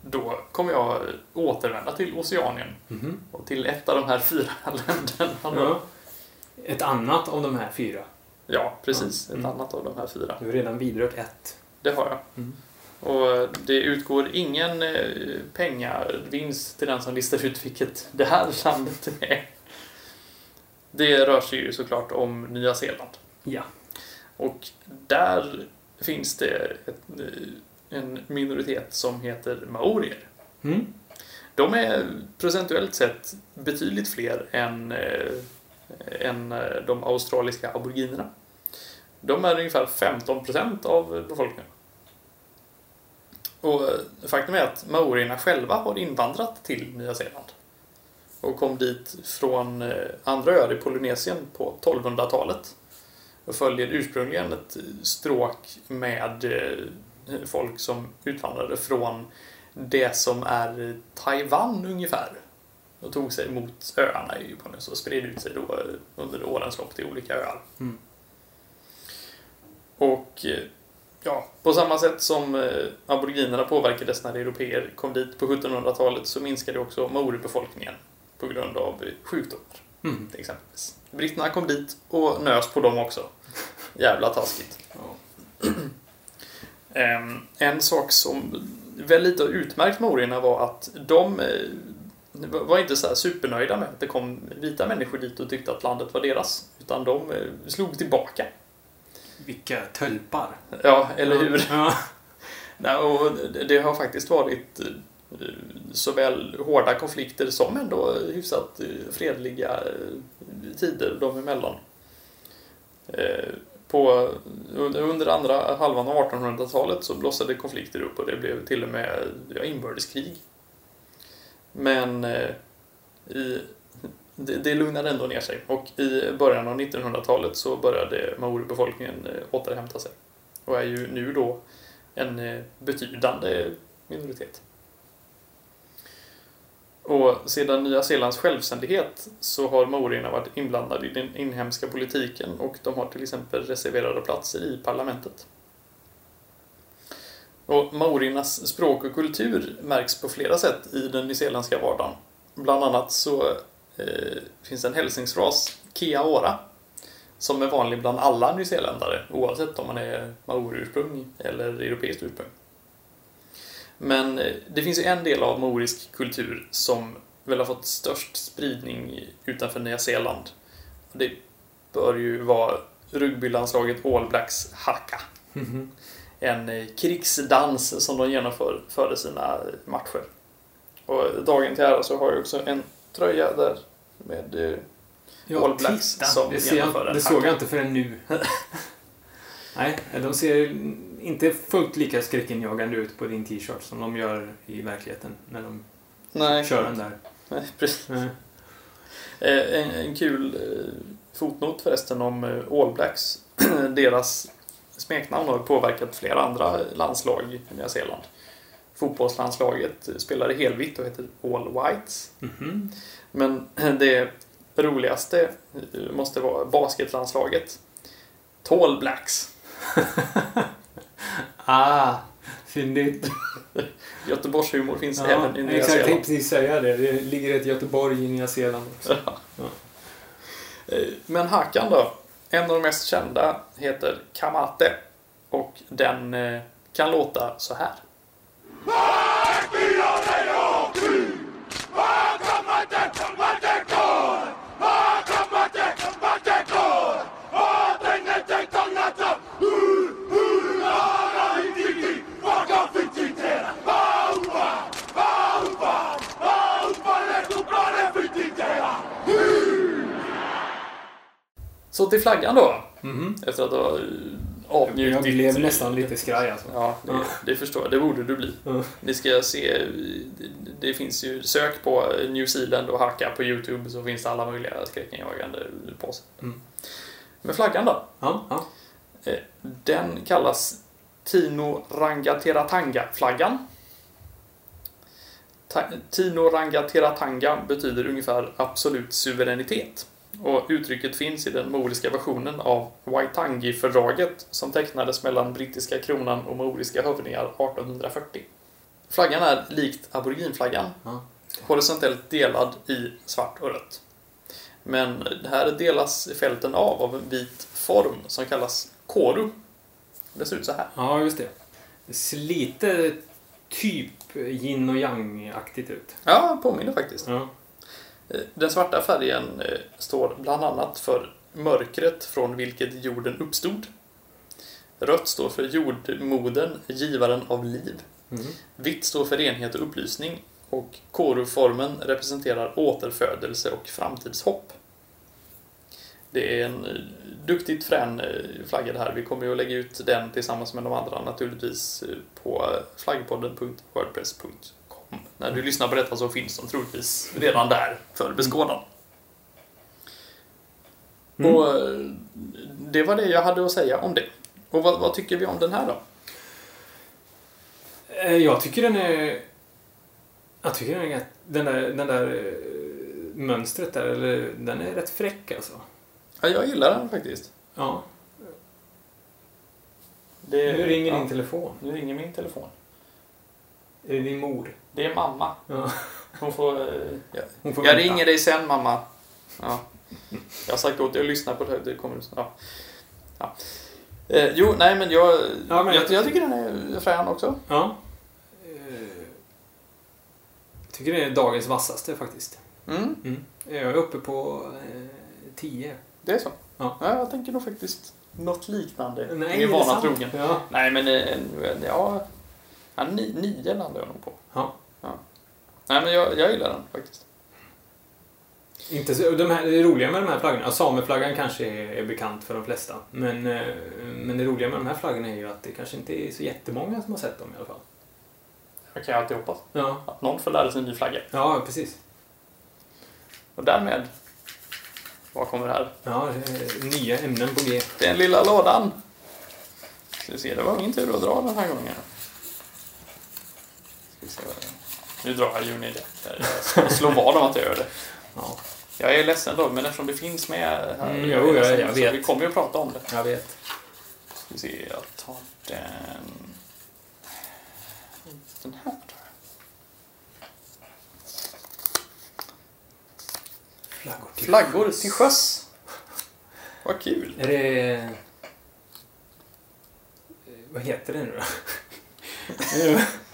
Då kommer jag återvända till Oceanien Mhm. och till ett av de här fyra <laughs> länderna. Ja. Ett annat av de här fyra. Ja, precis. Mm. Ett annat av de här fyra. Du har redan vidrört ett. Det har jag. Mm. Och det utgår ingen eh, pengavinst till den som listar ut vilket det här landet är. Det rör sig ju såklart om Nya Zeeland. Ja. Och där finns det ett, eh, en minoritet som heter maorier. Mm. De är procentuellt sett betydligt fler än, eh, än de australiska aboriginerna. De är ungefär 15% av befolkningen. Och eh, faktum är att maorierna själva har invandrat till Nya Zeeland och kom dit från eh, andra öar i Polynesien på 1200-talet och följer ursprungligen ett stråk med eh, folk som utvandrade från det som är Taiwan ungefär och tog sig mot öarna i Polynesien och spred ut sig då under årens lopp till olika öar. Mm. Och eh, ja, på samma sätt som eh, aboriginerna påverkades när europeer kom dit på 1700-talet så minskade också maoribefolkningen på grund av eh, sjukdomar Mm. till exempelvis. Britterna kom dit och nös på dem också. Jävla taskigt. Ja. Ehm, En sak som väl lite har utmärkt maorierna var att de var inte så här supernöjda med att det kom vita människor dit och tyckte att landet var deras. Utan de slog tillbaka. Vilka tölpar. Ja, eller hur? Ja. <laughs> Nej, och det- har faktiskt varit eh, såväl hårda konflikter som ändå hyfsat eh, fredliga eh, tider dem emellan. På, under andra halvan av 1800-talet så blossade konflikter upp och det blev till och med ja, inbördeskrig. Men i, det, det lugnade ändå ner sig och i början av 1900-talet så började maoribefolkningen eh, återhämta sig och är ju nu då en eh, betydande minoritet. Och sedan Nya Zeelands självständighet så har maorierna varit inblandade i den inhemska politiken och de har till exempel reserverade platser i parlamentet. Och maoriernas språk och kultur märks på flera sätt i den nyzeeländska vardagen. Bland annat så eh, finns en hälsningsras, Kiaora, som är vanlig bland alla nyzeeländare oavsett om man är maoriursprung eller europeiskt ursprung. Men eh, det finns ju en del av maorisk kultur som väl har fått störst spridning utanför Nya Zeeland. Det bör ju vara rugbylandslaget All Blacks Haka. Mhm. En eh, krigsdans som de genomför före sina matcher. Och dagen till ära så har jag också en tröja där med eh, Ja, All Blacks titta. som det, ser jag, det såg jag inte förrän nu. <laughs> Nej, de ser inte fullt lika skräckinjagande ut på din t-shirt som de gör i verkligheten när de Nej, kör den där. nej, precis. Eh, En, en kul eh, fotnot förresten om eh, All Blacks. <clears throat> Deras smeknamn har påverkat flera andra landslag i Nya Zeeland. Fotbollslandslaget spelar i helvitt och heter All Whites. Mhm. Men <clears throat> det roligaste eh, måste vara basketlandslaget. Tall Blacks. <laughs> Ah, fyndigt. <laughs> Göteborgshumor finns Ja, även i Nya exakt, jag Zeeland. tänkte precis säga det. Det ligger ett Göteborg i Nya Zeeland också. Eh, Men Hakan då? En av de mest kända heter Kamate. Och den eh, kan låta så här. Så till flaggan då. Mhm. Efter att ha eh, avnjutit. Jag blev nästan lite skraj alltså. Ja, det, det förstår jag. Det borde du bli. Ja. Ni ska se, det, finns ju, sök på New Zealand och hacka på YouTube så finns det alla möjliga skräckinjagande påsar. Mm. Men flaggan då? Ja, ja. Eh, Den kallas Tino Rangateratanga-flaggan. Ta- Tino Rangateratanga betyder ungefär absolut suveränitet. Och uttrycket finns i den maoriska versionen av Waitangi-fördraget som tecknades mellan brittiska kronan och maoriska hövdingar 1840. Flaggan är likt aboriginflaggan Ja. horisontellt delad i svart och rött. Men här delas fälten av av en vit form som kallas koru. Det ser ut så här. ja just det. Det ser lite typ yin och yang-aktigt ut. Ja, påminner faktiskt. Ja. Den svarta färgen eh, står bland annat för mörkret från vilket jorden uppstod. Rött står för jordmodern, givaren av liv. Mm. Vitt står för renhet och upplysning. Och koruformen representerar återfödelse och framtidshopp. Det är en eh, duktigt frän eh, flagga det här. Vi kommer ju att lägga ut den tillsammans med de andra naturligtvis på flaggpodden.wordpress.com. När du lyssnar på detta så finns de troligtvis redan där för beskådan. Mm. Och eh, det var det jag hade att säga om det. Och vad, vad tycker vi om den här då? Eh, Jag tycker den är... Jag tycker den är... Den där, den där eh, mönstret där, eller, den är rätt fräck alltså. Ja, jag gillar den faktiskt. Ja. Det, Nu ringer ja, din telefon. Nu ringer min telefon. Är det din mor? Det är mamma. Ja. Hon får... eh, ja. Hon får Jag vänta. ringer dig sen mamma. Ja. Jag har sagt åt dig att lyssna på det här. Det kommer... Ja. Ja. Eh, jo, nej men jag... Ja, men- jag, jag tycker den är frän också. Ja. Eh, Jag tycker det är dagens vassaste faktiskt. Mm, Mm. Jag är uppe på eh, 10. det är så. Ja. jag tänker nog faktiskt något liknande. Nej, Min är vana trogen. Ja. Nej, men eh, ja... ja ni, nio landar jag nog på. ja. Nej, men jag, jag gillar den faktiskt. Inte så, de här, det roliga med de här flaggorna, ja, sameflaggan kanske är, är bekant för de flesta. Men, eh, men det roliga med de här flaggorna är ju att det kanske inte är så jättemånga som har sett dem i alla fall. Jag kan ju alltid hoppas Ja, att någon får lära sig en ny flagga. ja precis. Och därmed... Vad kommer här? Ja, det är nya ämnen på G. Den lilla lådan. Ska vi se, det var min tur att dra den här gången. Ska vi se vad det är. Nu drar jag det. Jag slår vad om att jag gör det. Ja, Jag är ledsen då, men eftersom det finns med här. Mm, jag jo, jag- ledsen, jag vet. Vi kommer ju att prata om det. jag vet. Ska vi se, jag tar den... Den här tar. Flaggor till Flaggor till sjöss. Vad kul. Är det... eh, Vad heter det nu då? <laughs>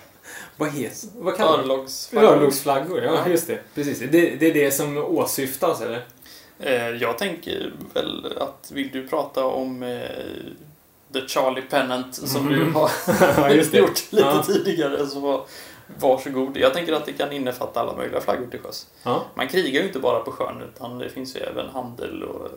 Vad heter Vad kallar Örlogsflaggor. Örlogsflaggor, ja, Ja. just det. Precis. Det, det är det som åsyftas, eller? Eh, Jag tänker väl att vill du prata om eh, The Charlie Pennant som Mhm. du har <laughs> gjort lite Ja. tidigare så varsågod. Jag tänker att det kan innefatta alla möjliga flaggor till sjöss. Ja, Man krigar ju inte bara på sjön utan det finns ju även handel och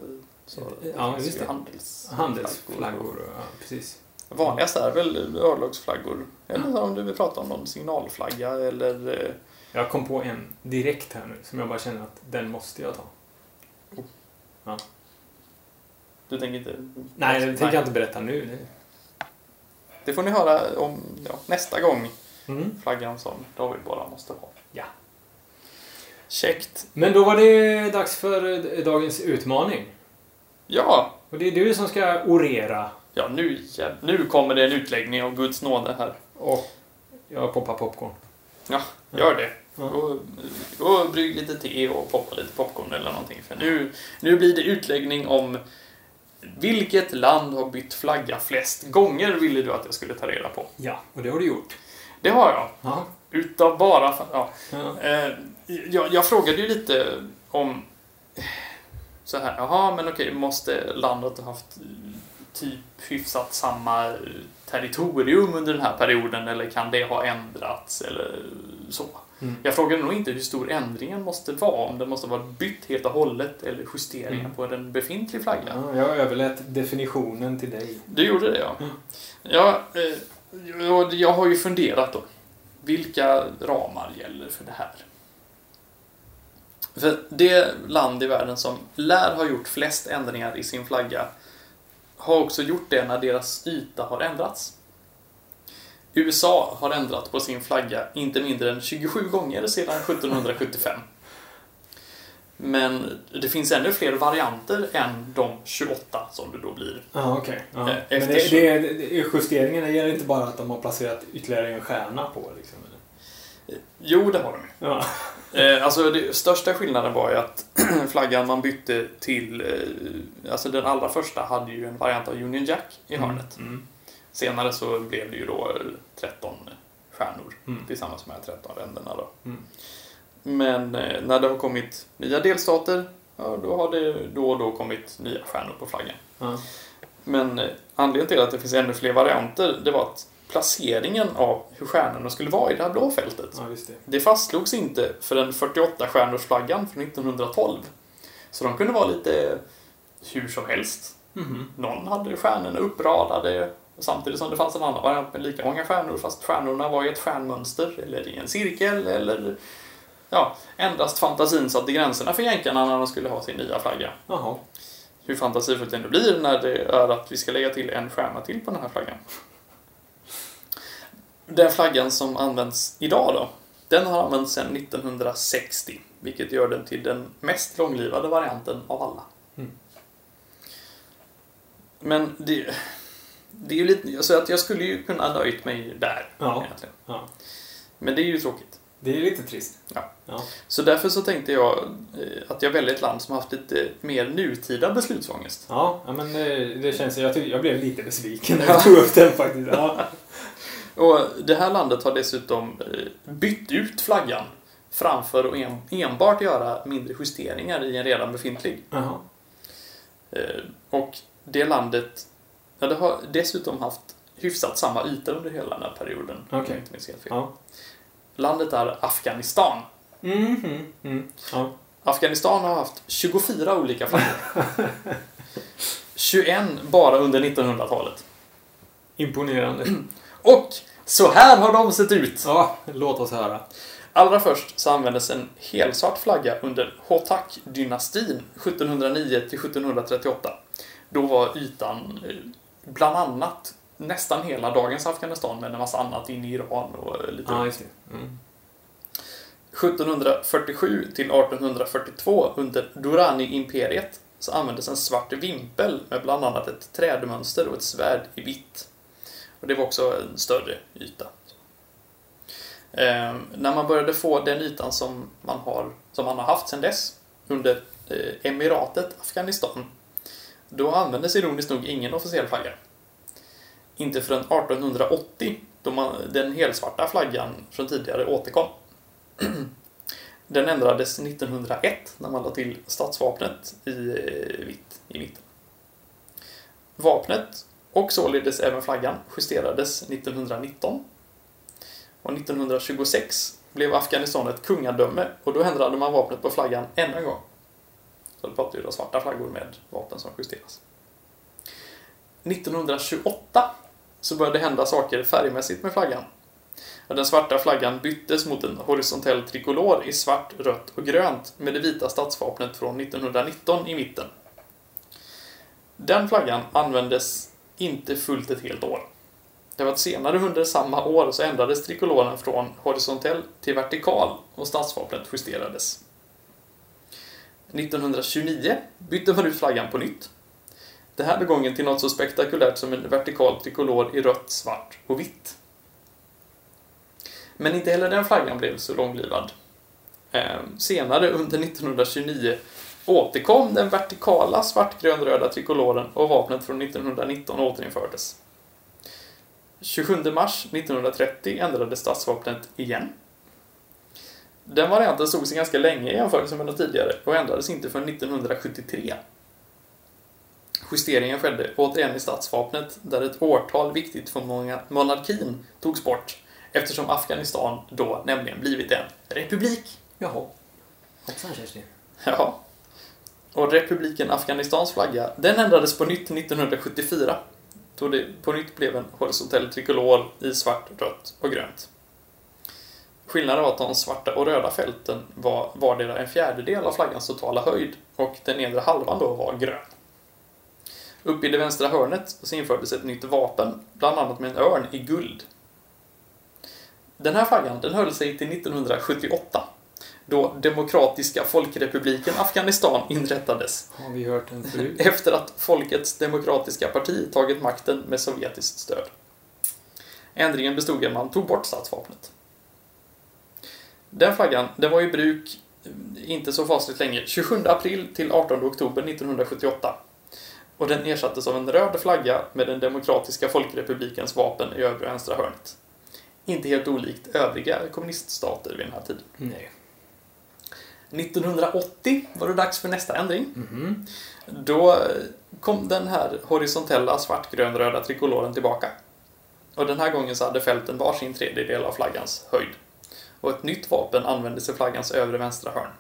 så. Ja, det. Handels, handelsflaggor. Ja, precis. Vanligast är väl örlogsflaggor. Eller om du vill prata om någon signalflagga eller... eh, Jag kom på en direkt här nu som jag bara känner att den måste jag ta. Du tänker inte... Nej, det tänker jag inte berätta nu. Det- Det får ni höra om ja, nästa gång. Mm. Flaggan som David bara måste ha. Ja. Käckt. Men då var det dags för eh, dagens utmaning. Ja, Och det är du som ska orera. Ja nu, ja, nu kommer det en utläggning av Guds nåde här. Och jag poppar popcorn. Gör det. Ja. Gå, gå och brygg lite te och poppa lite popcorn eller någonting. För nu, nu blir det utläggning om vilket land har bytt flagga flest gånger ville du att jag skulle ta reda på. Ja, och det har du gjort. Det har jag. Ja. Utav bara... Ja. ja. Eh, jag, jag frågade ju lite om... Så här, jaha, men okej, måste landet ha haft typ hyfsat samma territorium under den här perioden eller kan det ha ändrats eller så? Mm. Jag frågade nog inte hur stor ändringen måste vara, om det måste vara bytt helt och hållet eller justeringar Mm. på en befintlig flagga. Ja, jag överlät definitionen till dig. Du gjorde det, ja. Mm. ja eh, jag har ju funderat då. Vilka ramar gäller för det här? För det land i världen som lär ha gjort flest ändringar i sin flagga har också gjort det när deras yta har ändrats. USA har ändrat på sin flagga inte mindre än 27 gånger sedan 1775. Men det finns ännu fler varianter än de 28 som det då blir. Ja, okej. Ja. Eh, Men det, det, justeringen gäller inte bara att de har placerat ytterligare en stjärna på. Liksom. Jo, det har de. Ja. <laughs> Eh, alltså, det största skillnaden var ju att <clears throat> flaggan man bytte till... Eh, alltså den allra första hade ju en variant av Union Jack i hörnet. Mm. Senare så blev det ju då 13 stjärnor Mm. tillsammans med 13 ränderna då. Mm. Men eh, när det har kommit nya delstater, ja, då har det då och då kommit nya stjärnor på flaggan. Men eh, anledningen till att det finns ännu fler varianter, det var att placeringen av hur stjärnorna skulle vara i det här blå fältet, ja, det. det fastslogs inte för den 48-stjärnorsflaggan från 1912. Så de kunde vara lite hur som helst. Mhm. Någon hade stjärnorna uppradade samtidigt som det fanns en annan variant med lika många stjärnor fast stjärnorna var i ett stjärnmönster eller i en cirkel eller ja, endast fantasin satte gränserna för jänkarna när de skulle ha sin nya flagga. Jaha. Hur fantasifullt det ändå blir när det är att vi ska lägga till en stjärna till på den här flaggan. Den flaggan som används idag då, den har använts sedan 1960, vilket gör den till den mest långlivade varianten av alla. Mm. Men det, det är ju lite, så att jag skulle ju kunna nöjt mig där Ja. egentligen. Ja. Men det är ju tråkigt. Det är lite trist. Ja. Ja. Så därför så tänkte jag eh, att jag väljer ett land som har haft lite mer nutida beslutsångest. Ja, men det, det känns... Jag, tyck- jag blev lite besviken när <laughs> jag tog upp den faktiskt. Ja. Och det här landet har dessutom eh, bytt ut flaggan framför att en, enbart göra mindre justeringar i en redan befintlig. Eh, Och det landet ja, det har dessutom haft hyfsat samma yta under hela den här perioden. jag inte minns helt fel. Ja. Landet är Afghanistan. Mhm. Mm. Ja. Afghanistan har haft 24 olika flaggor. 21 bara under 1900-talet. <clears throat> Imponerande. <clears throat> Och så här har de sett ut. Ja, låt oss höra. Allra först så användes en helsvart flagga under Hotak-dynastin 1709 till 1738. Då var ytan eh, bland annat nästan hela dagens Afghanistan med en massa annat in i Iran och eh, lite Ja, just. Mm. 1747 till 1842 under Durrani-imperiet så användes en svart vimpel med bland annat ett trädmönster och ett svärd i vitt. Och det var också en större yta. Eh, när man började få den ytan som man har, som man har haft sedan dess under eh, emiratet Afghanistan då användes ironiskt nog ingen officiell flagga. Inte förrän 1880 då man, den helsvarta flaggan från tidigare återkom. <clears throat> Den ändrades 1901 när man la till statsvapnet i eh, vitt i mitten. Vapnet och således även flaggan justerades 1919. Och 1926 blev Afghanistan ett kungadöme och då ändrade man vapnet på flaggan ännu en gång. Så det pratar ju då svarta flaggor med vapen som justeras. 1928 så började det hända saker färgmässigt med flaggan. Den svarta flaggan byttes mot en horisontell trikolor i svart, rött och grönt med det vita statsvapnet från 1919 i mitten. Den flaggan användes inte fullt ett helt år. Det var att senare under samma år så ändrades trikoloren från horisontell till vertikal och stadsvapnet justerades. 1929 bytte man ut flaggan på nytt. Det här gången till något så spektakulärt som en vertikal trikolor i rött, svart och vitt. Men inte heller den flaggan blev så långlivad. Ehm, senare under 1929 återkom den vertikala svartgrönröda trikoloren och vapnet från 1919 återinfördes. 27 mars 1930 ändrades statsvapnet igen. Den varianten stod sig ganska länge i jämförelse med de tidigare och ändrades inte förrän 1973. Justeringen skedde återigen i statsvapnet där ett årtal viktigt för många monarkin togs bort Eftersom Afghanistan då nämligen blivit en republik. Jaha. Hoppsan Kerstin. Ja. Och republiken Afghanistans flagga, den ändrades på nytt 1974. Då det på nytt blev en horisontell trikolor i svart, rött och grönt. Skillnaden var att de svarta och röda fälten var vardera en fjärdedel av flaggans totala höjd och den nedre halvan då var grön. Uppe i det vänstra hörnet så infördes ett nytt vapen, bland annat med en örn i guld. Den här flaggan den höll sig till 1978 då Demokratiska folkrepubliken Afghanistan inrättades Har vi hört den förut? <laughs> efter att Folkets demokratiska parti tagit makten med sovjetiskt stöd. Ändringen bestod i att man tog bort statsvapnet. Den flaggan den var i bruk eh, inte så fasligt länge, 27 april till 18 oktober 1978. Och den ersattes av en röd flagga med den demokratiska folkrepublikens vapen i övre vänstra hörnet. Inte helt olikt övriga kommuniststater vid den här tiden. Nej. 1980 var det dags för nästa ändring. Mhm. Då kom den här horisontella svartgrönröda trikoloren tillbaka. Och den här gången så hade fälten varsin tredjedel av flaggans höjd. Och ett nytt vapen användes i flaggans övre vänstra hörn.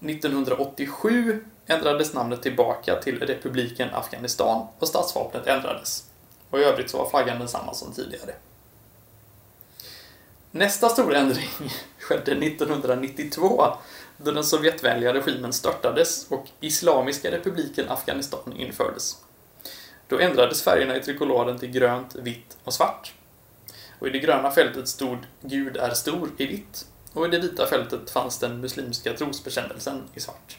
1987 ändrades namnet tillbaka till republiken Afghanistan och statsvapnet ändrades. Och i övrigt så var flaggan densamma som tidigare. Nästa stora ändring <laughs> skedde 1992 då den sovjetvänliga regimen störtades och Islamiska republiken Afghanistan infördes. Då ändrades färgerna i trikoloren till grönt, vitt och svart. Och i det gröna fältet stod Gud är stor i vitt och i det vita fältet fanns den muslimska trosbekännelsen i svart.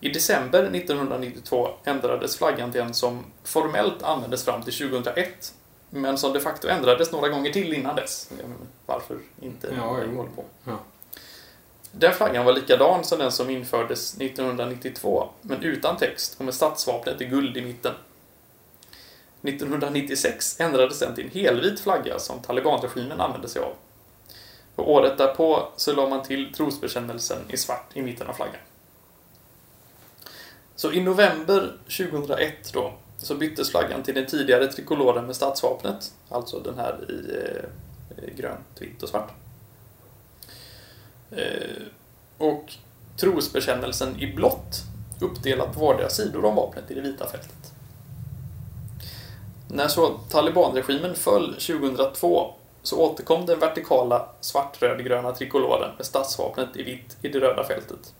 I december 1992 ändrades flaggan till en som formellt användes fram till 2001 men som de facto ändrades några gånger till innan dess. Menar, Varför inte? Ja, jo. håller på. Ja. Den flaggan var likadan som den som infördes 1992, men utan text och med statsvapnet i guld i mitten. 1996 ändrades den till en helvit flagga som talibanregimen använde sig av. Och året därpå så la man till trosbekännelsen i svart i mitten av flaggan. Så i november 2001 då, så byttes flaggan till den tidigare trikoloren med stadsvapnet, alltså den här i eh, grönt, vitt och svart. Eh, och trosbekännelsen i blått uppdelat på vardera sidor om vapnet i det vita fältet. När så talibanregimen föll 2002 så återkom den vertikala svart-röd-gröna trikoloren med stadsvapnet i vitt i det röda fältet.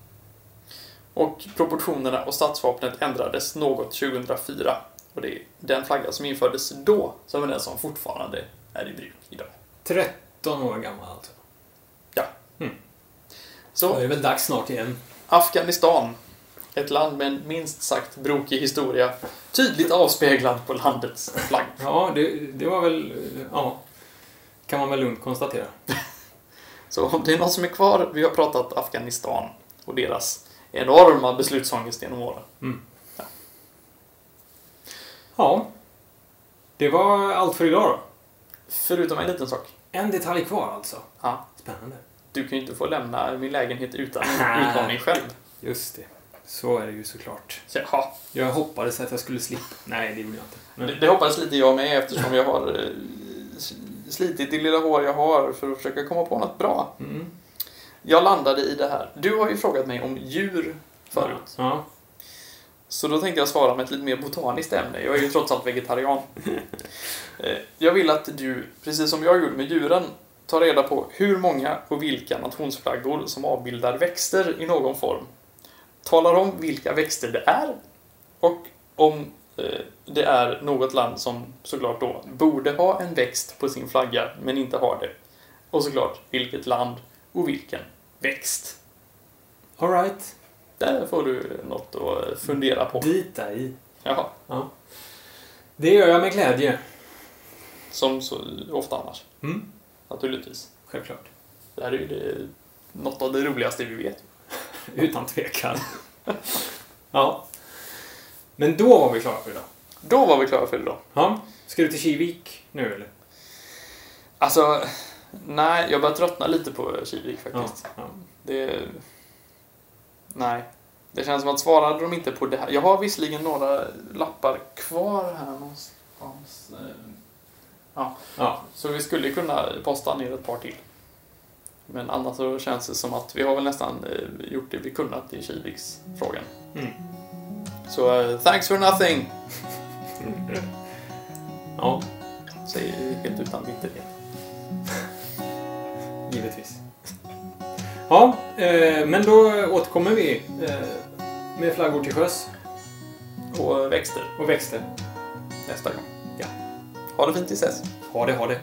Och proportionerna och statsvapnet ändrades något 2004 och det är den flagga som infördes då som är den som fortfarande är i bruk idag. 13 år gammal alltså. Så Då är det väl dags snart igen. Afghanistan. Ett land med en minst sagt brokig historia. Tydligt avspeglad på landets flagg. Ja, det, det var väl... Ja. Kan man väl lugnt konstatera. <laughs> Så om det är någon som är kvar, vi har pratat Afghanistan och deras enorma beslutsångest genom åren. Ja. Det var allt för idag då. Förutom en liten sak. En detalj kvar alltså. Ja, Spännande. du kan ju inte få lämna min lägenhet utan <laughs> Nej. utlåning själv. Just det. Så är det ju såklart. Så, ja, Jag hoppades att jag skulle slippa. Nej, det gjorde jag inte. det, Men, det hoppades lite jag med eftersom jag har eh, slitit det lilla hår jag har för att försöka komma på något bra. mm. Jag landade i det här. Du har ju frågat mig om djur förut. Ja. Så då tänkte jag svara med ett lite mer botaniskt ämne. Jag är ju trots allt vegetarian. Eh, Jag vill att du, precis som jag gjorde med djuren, tar reda på hur många och vilka nationsflaggor som avbildar växter i någon form. Talar om vilka växter det är och om eh, det är något land som såklart då borde ha en växt på sin flagga men inte har det. Och såklart vilket land och vilken växt. All right. Där får du något att fundera på. Bita i. Jaha. Ja. Det gör jag med glädje. Som så ofta annars, Mm. naturligtvis. Självklart. Det här är ju det, något av det roligaste vi vet. <laughs> Utan tvekan. ja. Men då var vi klara för idag. Då var vi klara för idag. Ja. Ska du till Kivik nu eller? Alltså, nej, jag börjar tröttna lite på Kivik Ja. faktiskt. ja. Det... Nej. Det känns som att svarade de inte på det här. Jag har visserligen några lappar kvar här någonstans. Ja. Ja. Så vi skulle kunna posta ner ett par till. Men annars så känns det som att vi har väl nästan eh, gjort det vi kunnat i Kiviks-frågan. Mm. Så eh, thanks for nothing! <laughs> Ja, Säger helt utan bitterhet. Givetvis. Ja, eh, men då återkommer vi eh, med flaggor till sjöss Och växter och växter. nästa gång. Ja. Ha det fint tills dess. Ha det, ha det.